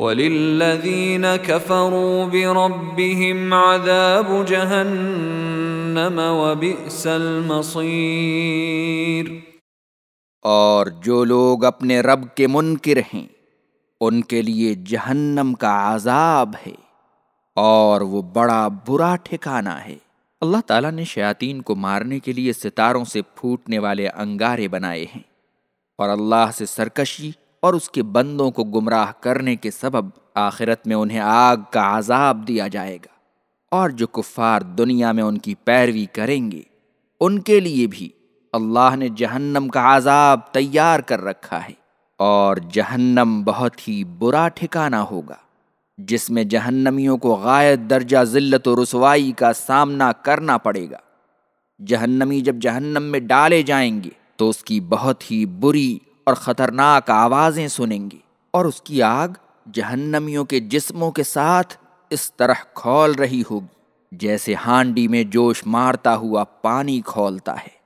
وَلِلَّذِينَ كَفَرُوا بِرَبِّهِمْ عَذَابُ جَهَنَّمَ وَبِئْسَ الْمَصِيرُ اور جو لوگ اپنے رب کے منکر ہیں، ان کے لیے جہنم کا عذاب ہے، اور وہ بڑا برا ٹھکانہ ہے۔ اللہ تعالیٰ نے شیاطین کو مارنے کے لیے ستاروں سے پھوٹنے والے انگارے بنائے ہیں، اور اللہ سے سرکشی اور اس کے بندوں کو گمراہ کرنے کے سبب آخرت میں انہیں آگ کا عذاب دیا جائے گا۔ اور جو کفار دنیا میں ان کی پیروی کریں گے، ان کے لیے بھی اللہ نے جہنم کا عذاب تیار کر رکھا ہے۔ اور جہنم بہت ہی برا ٹھکانہ ہوگا، جس میں جہنمیوں کو غائب درجہ ذلت و رسوائی کا سامنا کرنا پڑے گا۔ جہنمی جب جہنم میں ڈالے جائیں گے، تو اس کی بہت ہی بری اور خطرناک آوازیں سنیں گے اور اس کی آگ جہنمیوں کے جسموں کے ساتھ اس طرح کھول رہی ہوگی، جیسے ہانڈی میں جوش مارتا ہوا پانی کھولتا ہے۔